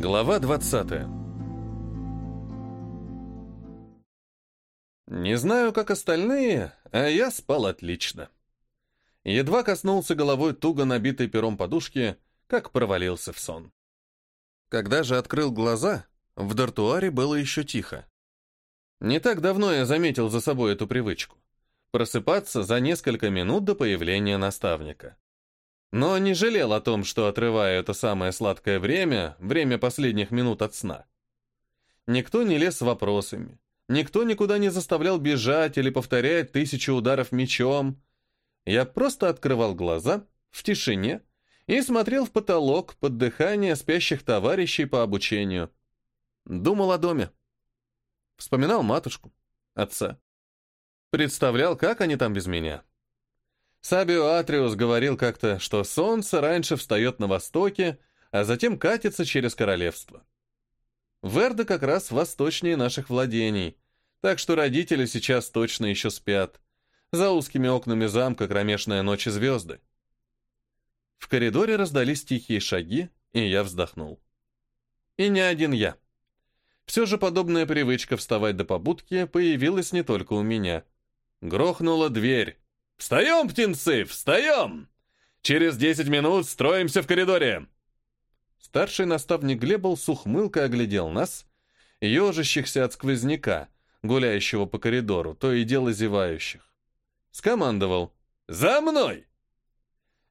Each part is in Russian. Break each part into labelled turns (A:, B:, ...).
A: Глава 20 Не знаю, как остальные, а я спал отлично. Едва коснулся головой туго набитой пером подушки, как провалился в сон. Когда же открыл глаза, в дартуаре было еще тихо. Не так давно я заметил за собой эту привычку — просыпаться за несколько минут до появления наставника. Но не жалел о том, что отрываю это самое сладкое время, время последних минут от сна. Никто не лез с вопросами, никто никуда не заставлял бежать или повторять тысячу ударов мечом. Я просто открывал глаза в тишине и смотрел в потолок под дыхание спящих товарищей по обучению. Думал о доме. Вспоминал матушку, отца. Представлял, как они там без меня. Сабио Атриус говорил как-то, что солнце раньше встает на востоке, а затем катится через королевство. Верда как раз восточнее наших владений, так что родители сейчас точно еще спят. За узкими окнами замка кромешная ночь и звезды. В коридоре раздались тихие шаги, и я вздохнул. И не один я. Все же подобная привычка вставать до побудки появилась не только у меня. Грохнула дверь. «Встаем, птенцы, встаем! Через десять минут строимся в коридоре!» Старший наставник Глебл с ухмылкой оглядел нас, ежащихся от сквозняка, гуляющего по коридору, то и дело зевающих. Скомандовал «За мной!»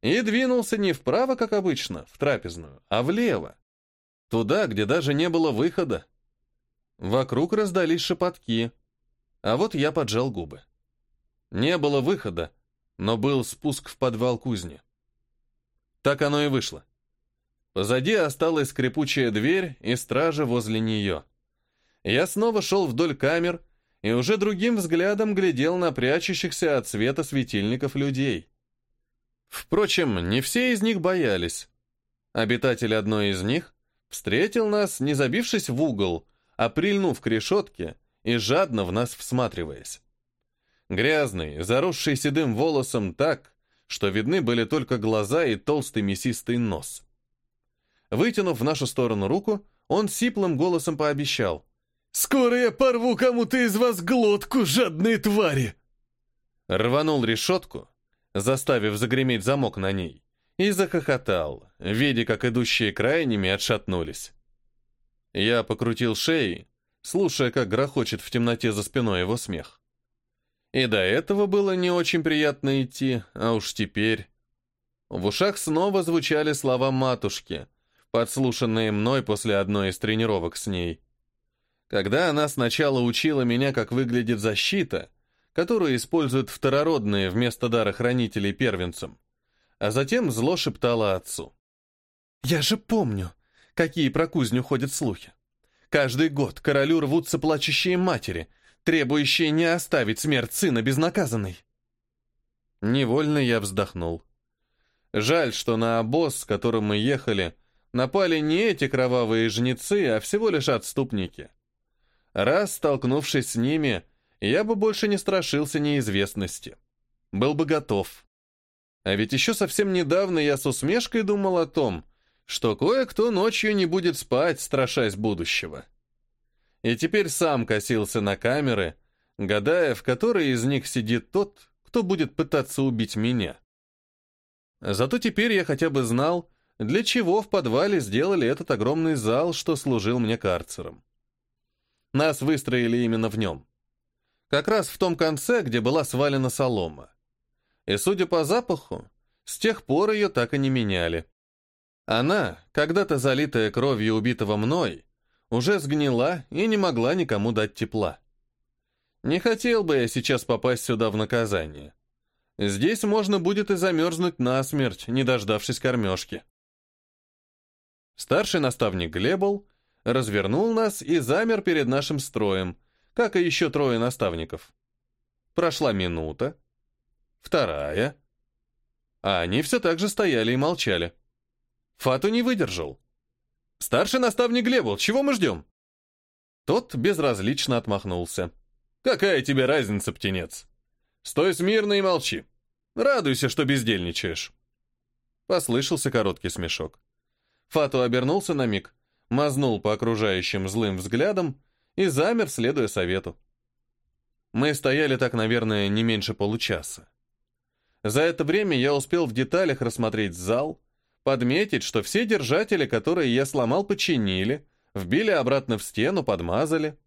A: И двинулся не вправо, как обычно, в трапезную, а влево. Туда, где даже не было выхода. Вокруг раздались шепотки, а вот я поджал губы. Не было выхода, но был спуск в подвал кузни. Так оно и вышло. Позади осталась скрипучая дверь и стража возле нее. Я снова шел вдоль камер и уже другим взглядом глядел на прячущихся от света светильников людей. Впрочем, не все из них боялись. Обитатель одной из них встретил нас, не забившись в угол, а прильнув к решетке и жадно в нас всматриваясь. Грязный, заросший седым волосом так, что видны были только глаза и толстый мясистый нос. Вытянув в нашу сторону руку, он сиплым голосом пообещал. «Скоро я порву кому-то из вас глотку, жадные твари!» Рванул решетку, заставив загреметь замок на ней, и захохотал, видя, как идущие крайними отшатнулись. Я покрутил шеи, слушая, как грохочет в темноте за спиной его смех. И до этого было не очень приятно идти, а уж теперь... В ушах снова звучали слова матушки, подслушанные мной после одной из тренировок с ней. Когда она сначала учила меня, как выглядит защита, которую используют второродные вместо дара хранителей первенцам, а затем зло шептала отцу. «Я же помню, какие про кузню ходят слухи. Каждый год королю рвутся плачущие матери, требующие не оставить смерть сына безнаказанной. Невольно я вздохнул. Жаль, что на обоз, с которым мы ехали, напали не эти кровавые жнецы, а всего лишь отступники. Раз столкнувшись с ними, я бы больше не страшился неизвестности. Был бы готов. А ведь еще совсем недавно я с усмешкой думал о том, что кое-кто ночью не будет спать, страшась будущего и теперь сам косился на камеры, гадая, в которой из них сидит тот, кто будет пытаться убить меня. Зато теперь я хотя бы знал, для чего в подвале сделали этот огромный зал, что служил мне карцером. Нас выстроили именно в нем. Как раз в том конце, где была свалена солома. И, судя по запаху, с тех пор ее так и не меняли. Она, когда-то залитая кровью убитого мной, уже сгнила и не могла никому дать тепла. Не хотел бы я сейчас попасть сюда в наказание. Здесь можно будет и замерзнуть насмерть, не дождавшись кормежки. Старший наставник Глебл развернул нас и замер перед нашим строем, как и еще трое наставников. Прошла минута, вторая, а они все так же стояли и молчали. Фату не выдержал. «Старший наставник Глебл, чего мы ждем?» Тот безразлично отмахнулся. «Какая тебе разница, птенец? Стой смирно и молчи. Радуйся, что бездельничаешь». Послышался короткий смешок. Фату обернулся на миг, мазнул по окружающим злым взглядам и замер, следуя совету. Мы стояли так, наверное, не меньше получаса. За это время я успел в деталях рассмотреть зал, подметить, что все держатели, которые я сломал, починили, вбили обратно в стену, подмазали.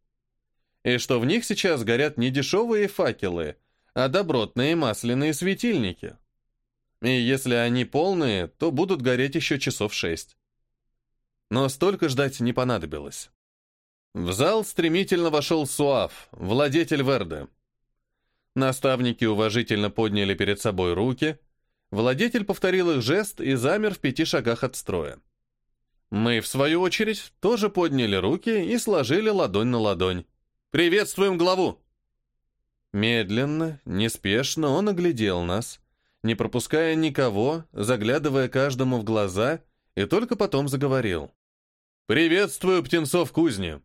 A: И что в них сейчас горят не дешевые факелы, а добротные масляные светильники. И если они полные, то будут гореть еще часов шесть. Но столько ждать не понадобилось. В зал стремительно вошел Суав, владетель Верде. Наставники уважительно подняли перед собой руки. Владетель повторил их жест и замер в пяти шагах от строя. Мы, в свою очередь, тоже подняли руки и сложили ладонь на ладонь. «Приветствуем главу!» Медленно, неспешно он оглядел нас, не пропуская никого, заглядывая каждому в глаза, и только потом заговорил. «Приветствую птенцов кузни!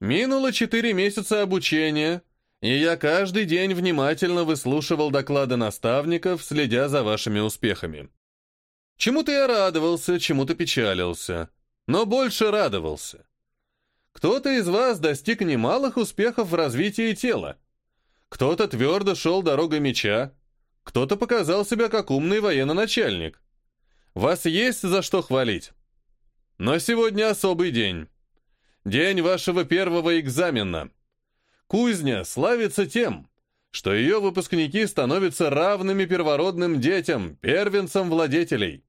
A: Минуло четыре месяца обучения, и я каждый день внимательно выслушивал доклады наставников, следя за вашими успехами. Чему-то я радовался, чему-то печалился, но больше радовался. Кто-то из вас достиг немалых успехов в развитии тела. Кто-то твердо шел дорогой меча, кто-то показал себя как умный военно-начальник. Вас есть за что хвалить. Но сегодня особый день. День вашего первого экзамена. Кузня славится тем, что ее выпускники становятся равными первородным детям, первенцам владетелей.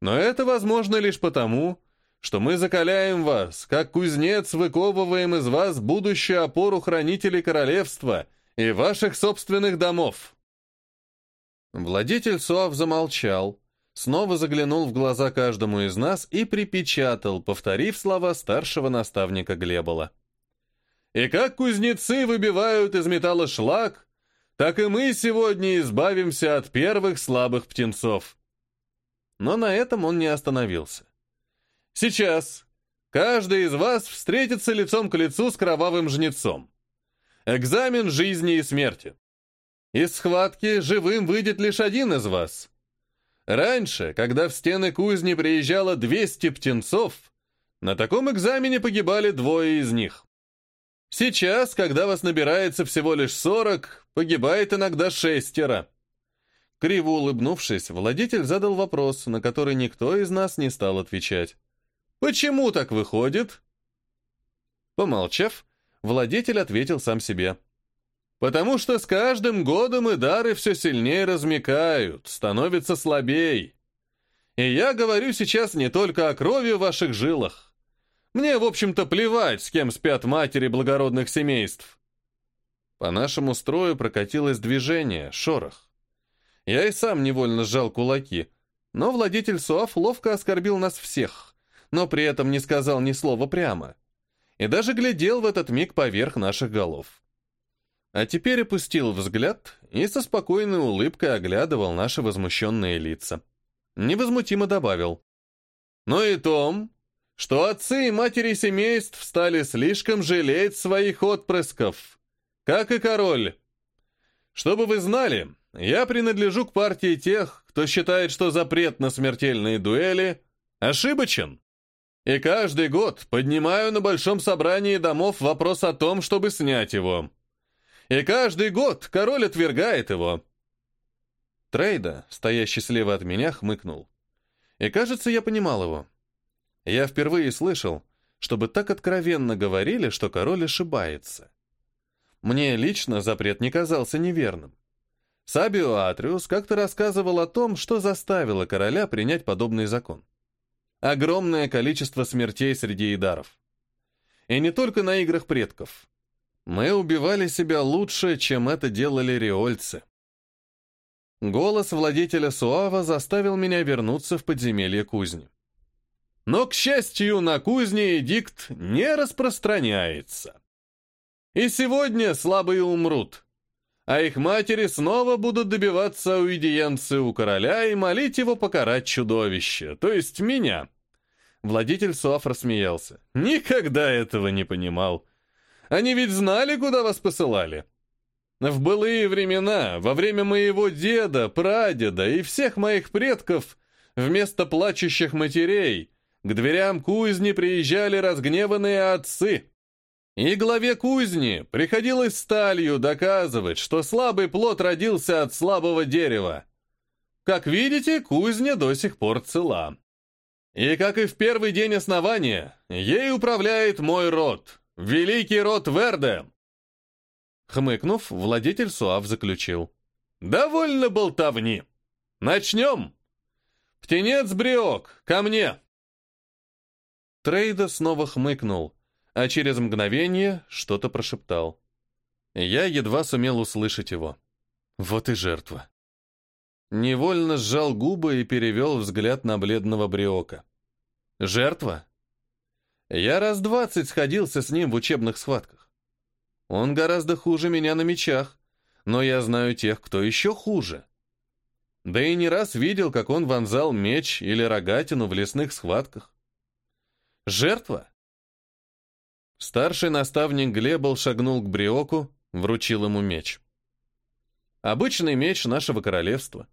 A: Но это возможно лишь потому, что мы закаляем вас, как кузнец выковываем из вас будущую опору хранителей королевства и ваших собственных домов. Владетель Суав замолчал, снова заглянул в глаза каждому из нас и припечатал, повторив слова старшего наставника Глебола. И как кузнецы выбивают из металла шлак, так и мы сегодня избавимся от первых слабых птенцов. Но на этом он не остановился. Сейчас каждый из вас встретится лицом к лицу с кровавым жнецом. Экзамен жизни и смерти. Из схватки живым выйдет лишь один из вас. Раньше, когда в стены кузни приезжало 200 птенцов, на таком экзамене погибали двое из них. Сейчас, когда вас набирается всего лишь сорок, погибает иногда шестеро. Криво улыбнувшись, владетель задал вопрос, на который никто из нас не стал отвечать. «Почему так выходит?» Помолчав, владетель ответил сам себе. «Потому что с каждым годом и дары все сильнее размекают, становятся слабей. И я говорю сейчас не только о крови в ваших жилах. Мне, в общем-то, плевать, с кем спят матери благородных семейств. По нашему строю прокатилось движение, шорох. Я и сам невольно сжал кулаки, но владетель Суав ловко оскорбил нас всех, но при этом не сказал ни слова прямо. И даже глядел в этот миг поверх наших голов. А теперь опустил взгляд и со спокойной улыбкой оглядывал наши возмущенные лица. Невозмутимо добавил. «Ну и Том, что отцы и матери семейств стали слишком жалеть своих отпрысков, как и король. Чтобы вы знали, я принадлежу к партии тех, кто считает, что запрет на смертельные дуэли ошибочен. И каждый год поднимаю на большом собрании домов вопрос о том, чтобы снять его. И каждый год король отвергает его. Трейда, стоящий слева от меня, хмыкнул. И кажется, я понимал его. Я впервые слышал, чтобы так откровенно говорили, что король ошибается. Мне лично запрет не казался неверным. Сабио Атриус как-то рассказывал о том, что заставило короля принять подобный закон. Огромное количество смертей среди идаров. И не только на играх предков. Мы убивали себя лучше, чем это делали риольцы. Голос владетеля Суава заставил меня вернуться в подземелье кузни. Но, к счастью, на кузне эдикт не распространяется. И сегодня слабые умрут, а их матери снова будут добиваться аудиенции у короля и молить его покарать чудовище, то есть меня. Владитель Суаф рассмеялся. Никогда этого не понимал. Они ведь знали, куда вас посылали. В былые времена, во время моего деда, прадеда и всех моих предков, вместо плачущих матерей — к дверям кузни приезжали разгневанные отцы. И главе кузни приходилось сталью доказывать, что слабый плод родился от слабого дерева. Как видите, кузня до сих пор цела. И как и в первый день основания, ей управляет мой род, великий род Верде. Хмыкнув, владетель Суав заключил. «Довольно болтовни. Начнем. Птенец Бриок, ко мне!» Трейда снова хмыкнул, а через мгновение что-то прошептал. Я едва сумел услышать его. Вот и жертва. Невольно сжал губы и перевел взгляд на бледного Бриока. Жертва? Я раз двадцать сходился с ним в учебных схватках. Он гораздо хуже меня на мечах, но я знаю тех, кто еще хуже. Да и не раз видел, как он вонзал меч или рогатину в лесных схватках. Жертва? Старший наставник Глебл шагнул к Бриоку, вручил ему меч. Обычный меч нашего королевства,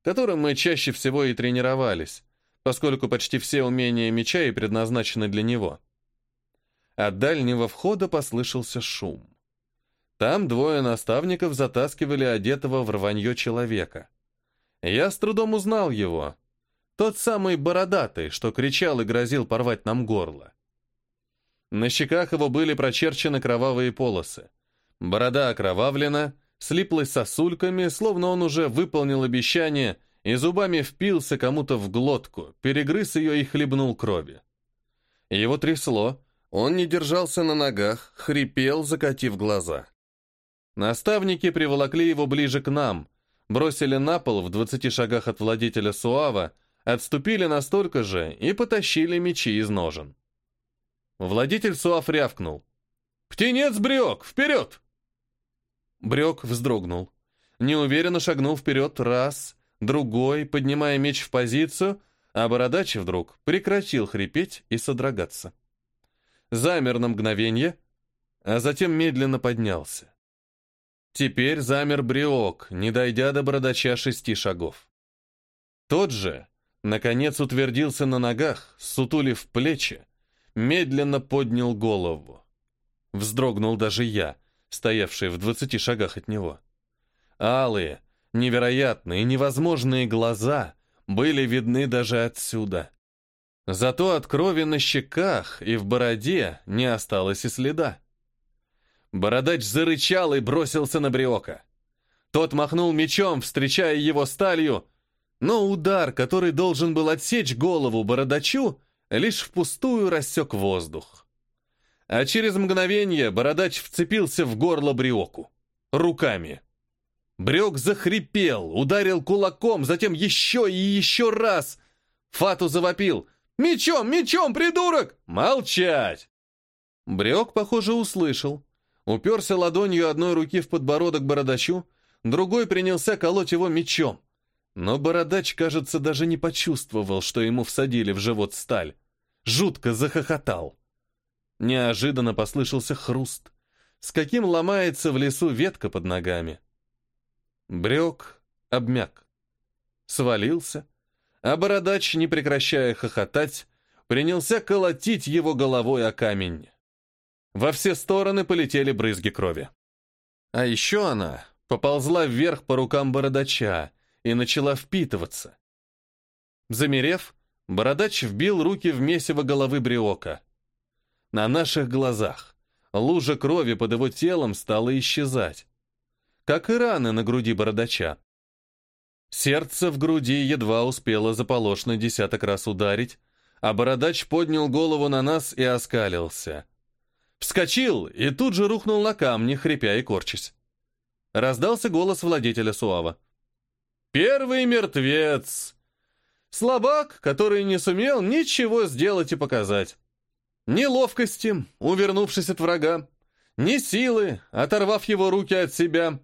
A: которым мы чаще всего и тренировались, поскольку почти все умения меча и предназначены для него. От дальнего входа послышался шум. Там двое наставников затаскивали одетого в рванье человека. Я с трудом узнал его, тот самый бородатый, что кричал и грозил порвать нам горло. На щеках его были прочерчены кровавые полосы. Борода окровавлена, слиплась сосульками, словно он уже выполнил обещание и зубами впился кому-то в глотку, перегрыз ее и хлебнул крови. Его трясло, он не держался на ногах, хрипел, закатив глаза. Наставники приволокли его ближе к нам, бросили на пол в двадцати шагах от владетеля Суава, отступили настолько же и потащили мечи из ножен. Владетель Суав рявкнул. «Птенец Брек, вперед!» Брек вздрогнул. Неуверенно шагнул вперед раз, другой, поднимая меч в позицию, а бородач вдруг прекратил хрипеть и содрогаться. Замер на мгновение, а затем медленно поднялся. Теперь замер Бриок, не дойдя до бородача шести шагов. Тот же, Наконец утвердился на ногах, сутулив плечи, медленно поднял голову. Вздрогнул даже я, стоявший в двадцати шагах от него. Алые, невероятные, невозможные глаза были видны даже отсюда. Зато от крови на щеках и в бороде не осталось и следа. Бородач зарычал и бросился на Бриока. Тот махнул мечом, встречая его сталью, но удар, который должен был отсечь голову бородачу, лишь впустую рассек воздух. А через мгновение бородач вцепился в горло Бриоку. Руками. Брек захрипел, ударил кулаком, затем еще и еще раз. Фату завопил. «Мечом, мечом, придурок!» «Молчать!» Брек, похоже, услышал. Уперся ладонью одной руки в подбородок бородачу, другой принялся колоть его мечом. Но бородач, кажется, даже не почувствовал, что ему всадили в живот сталь. Жутко захохотал. Неожиданно послышался хруст, с каким ломается в лесу ветка под ногами. Брек обмяк. Свалился, а бородач, не прекращая хохотать, принялся колотить его головой о камень. Во все стороны полетели брызги крови. А еще она поползла вверх по рукам бородача, и начала впитываться. Замерев, бородач вбил руки в месиво головы Бриока. На наших глазах лужа крови под его телом стала исчезать, как и раны на груди бородача. Сердце в груди едва успело заполошно десяток раз ударить, а бородач поднял голову на нас и оскалился. Вскочил и тут же рухнул на камни, хрипя и корчась. Раздался голос владетеля Суава. Первый мертвец. Слабак, который не сумел ничего сделать и показать. Ни ловкости, увернувшись от врага, ни силы, оторвав его руки от себя,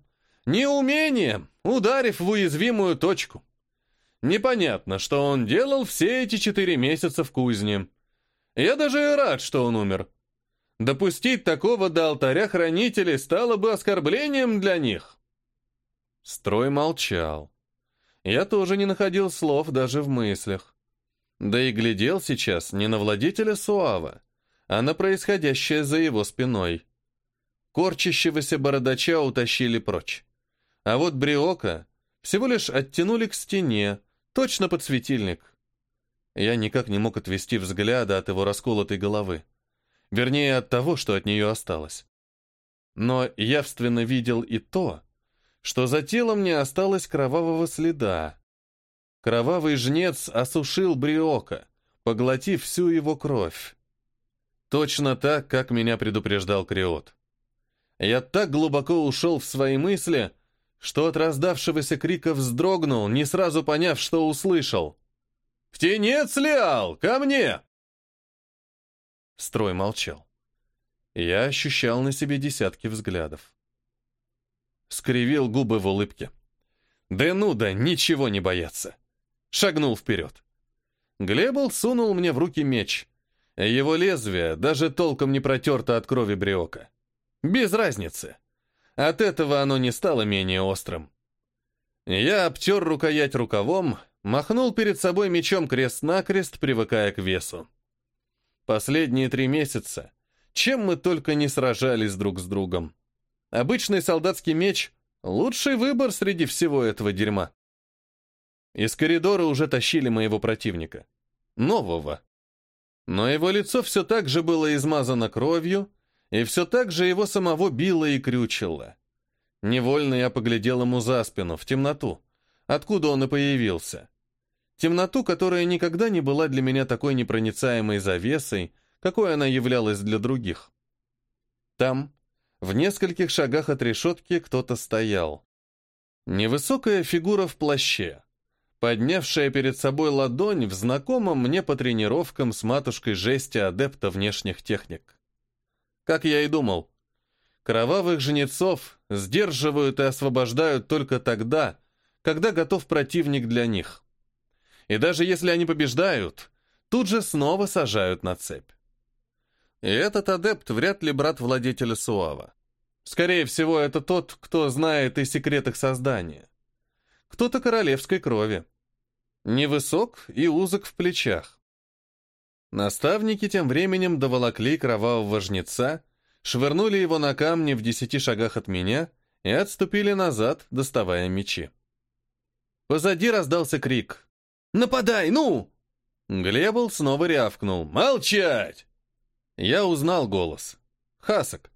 A: ни умения, ударив в уязвимую точку. Непонятно, что он делал все эти четыре месяца в кузне. Я даже рад, что он умер. Допустить такого до алтаря хранителей стало бы оскорблением для них. Строй молчал. Я тоже не находил слов даже в мыслях. Да и глядел сейчас не на владетеля Суава, а на происходящее за его спиной. Корчащегося бородача утащили прочь. А вот Бриока всего лишь оттянули к стене, точно под светильник. Я никак не мог отвести взгляда от его расколотой головы. Вернее, от того, что от нее осталось. Но явственно видел и то, что за телом не осталось кровавого следа. Кровавый жнец осушил Бриока, поглотив всю его кровь. Точно так, как меня предупреждал Криот. Я так глубоко ушел в свои мысли, что от раздавшегося крика вздрогнул, не сразу поняв, что услышал. «Птенец Лиал, ко мне!» Строй молчал. Я ощущал на себе десятки взглядов. Скривил губы в улыбке. Да ну да, ничего не бояться. Шагнул вперед. Глебл сунул мне в руки меч. Его лезвие даже толком не протерто от крови бриока. Без разницы. От этого оно не стало менее острым. Я обтер рукоять рукавом, махнул перед собой мечом крест-накрест, привыкая к весу. Последние три месяца, чем мы только не сражались друг с другом. Обычный солдатский меч — лучший выбор среди всего этого дерьма. Из коридора уже тащили моего противника. Нового. Но его лицо все так же было измазано кровью, и все так же его самого било и крючило. Невольно я поглядел ему за спину, в темноту, откуда он и появился. Темноту, которая никогда не была для меня такой непроницаемой завесой, какой она являлась для других. Там, в нескольких шагах от решетки, кто-то стоял. Невысокая фигура в плаще, поднявшая перед собой ладонь в знакомом мне по тренировкам с матушкой жести адепта внешних техник. Как я и думал, кровавых жнецов сдерживают и освобождают только тогда, когда готов противник для них. И даже если они побеждают, тут же снова сажают на цепь. И этот адепт вряд ли брат владетеля Суава. Скорее всего, это тот, кто знает и секретах создания. Кто-то королевской крови. Невысок и узок в плечах. Наставники тем временем доволокли кровавого жнеца, швырнули его на камни в десяти шагах от меня и отступили назад, доставая мечи. Позади раздался крик. «Нападай, ну!» Глебл снова рявкнул. «Молчать!» Я узнал голос. Хасок.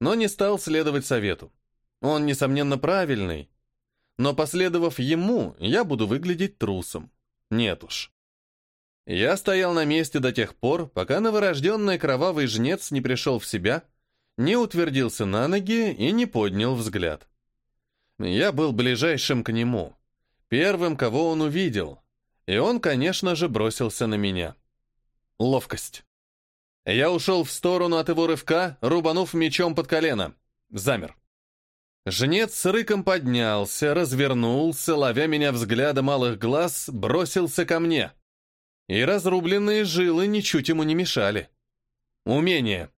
A: Но не стал следовать совету. Он, несомненно, правильный, но последовав ему, я буду выглядеть трусом. Нет уж. Я стоял на месте до тех пор, пока новорожденный кровавый жнец не пришел в себя, не утвердился на ноги и не поднял взгляд. Я был ближайшим к нему, первым, кого он увидел, и он, конечно же, бросился на меня. Ловкость. Я ушел в сторону от его рывка, рубанув мечом под колено. Замер. Жнец с рыком поднялся, развернулся, ловя меня взглядом малых глаз, бросился ко мне. И разрубленные жилы ничуть ему не мешали. Умение.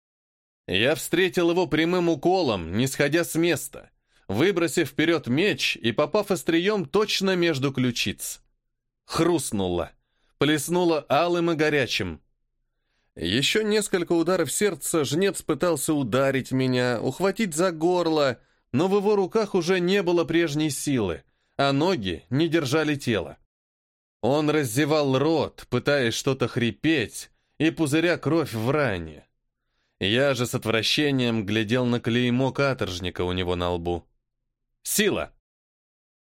A: Я встретил его прямым уколом, не сходя с места, выбросив вперед меч и попав острием точно между ключиц. Хрустнуло, плеснуло алым и горячим. Еще несколько ударов сердца жнец пытался ударить меня, ухватить за горло, но в его руках уже не было прежней силы, а ноги не держали тело. Он раздевал рот, пытаясь что-то хрипеть, и пузыря кровь в ране. Я же с отвращением глядел на клеймо каторжника у него на лбу. Сила!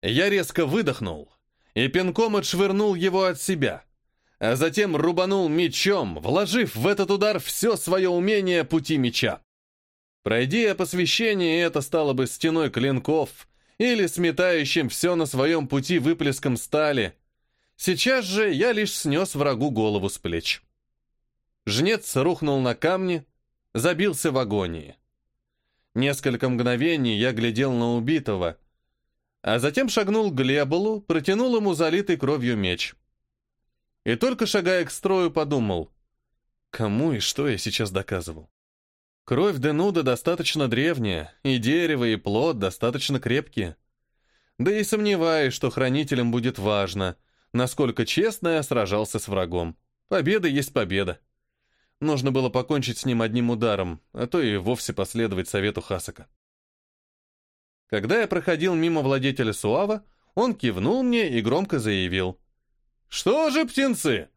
A: Я резко выдохнул и пинком отшвырнул его от себя, а затем рубанул мечом, вложив в этот удар все свое умение пути меча. Пройди я посвящение, это стало бы стеной клинков или сметающим все на своем пути выплеском стали. Сейчас же я лишь снес врагу голову с плеч. Жнец рухнул на камни, забился в агонии. Несколько мгновений я глядел на убитого, а затем шагнул к Глеболу, протянул ему залитый кровью меч. И только шагая к строю, подумал, кому и что я сейчас доказывал. Кровь Денуда достаточно древняя, и дерево, и плод достаточно крепкие. Да и сомневаюсь, что хранителям будет важно, насколько честно я сражался с врагом. Победа есть победа. Нужно было покончить с ним одним ударом, а то и вовсе последовать совету Хасака. Когда я проходил мимо владетеля Суава, он кивнул мне и громко заявил. «Что же, птенцы,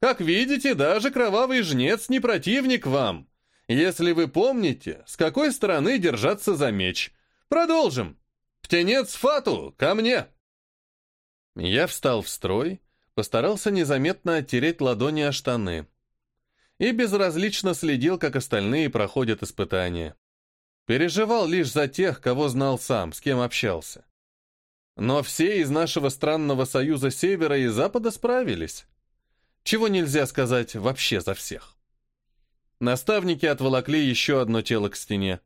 A: как видите, даже кровавый жнец не противник вам. Если вы помните, с какой стороны держаться за меч. Продолжим. Птенец Фату, ко мне!» Я встал в строй, постарался незаметно оттереть ладони о штаны и безразлично следил, как остальные проходят испытания. Переживал лишь за тех, кого знал сам, с кем общался. Но все из нашего странного союза Севера и Запада справились. Чего нельзя сказать вообще за всех. Наставники отволокли еще одно тело к стене.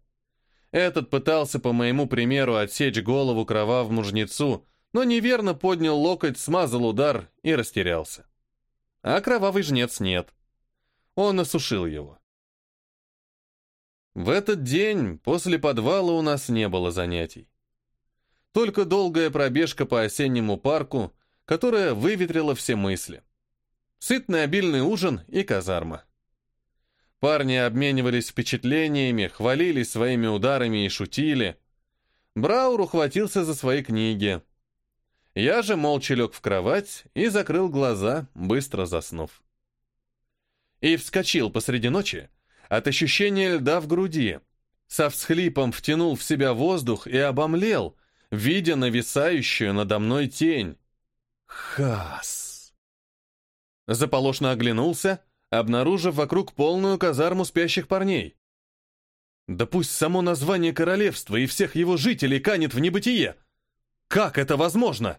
A: Этот пытался, по моему примеру, отсечь голову кровавому жнецу, но неверно поднял локоть, смазал удар и растерялся. А кровавый жнец нет. Он осушил его. В этот день после подвала у нас не было занятий. Только долгая пробежка по осеннему парку, которая выветрила все мысли. Сытный обильный ужин и казарма. Парни обменивались впечатлениями, хвалились своими ударами и шутили. Браур ухватился за свои книги. Я же молча лег в кровать и закрыл глаза, быстро заснув. И вскочил посреди ночи от ощущения льда в груди. Со всхлипом втянул в себя воздух и обомлел, видя нависающую надо мной тень. Хас! Заполошно оглянулся, обнаружив вокруг полную казарму спящих парней. Да пусть само название королевства и всех его жителей канет в небытие! Как это возможно?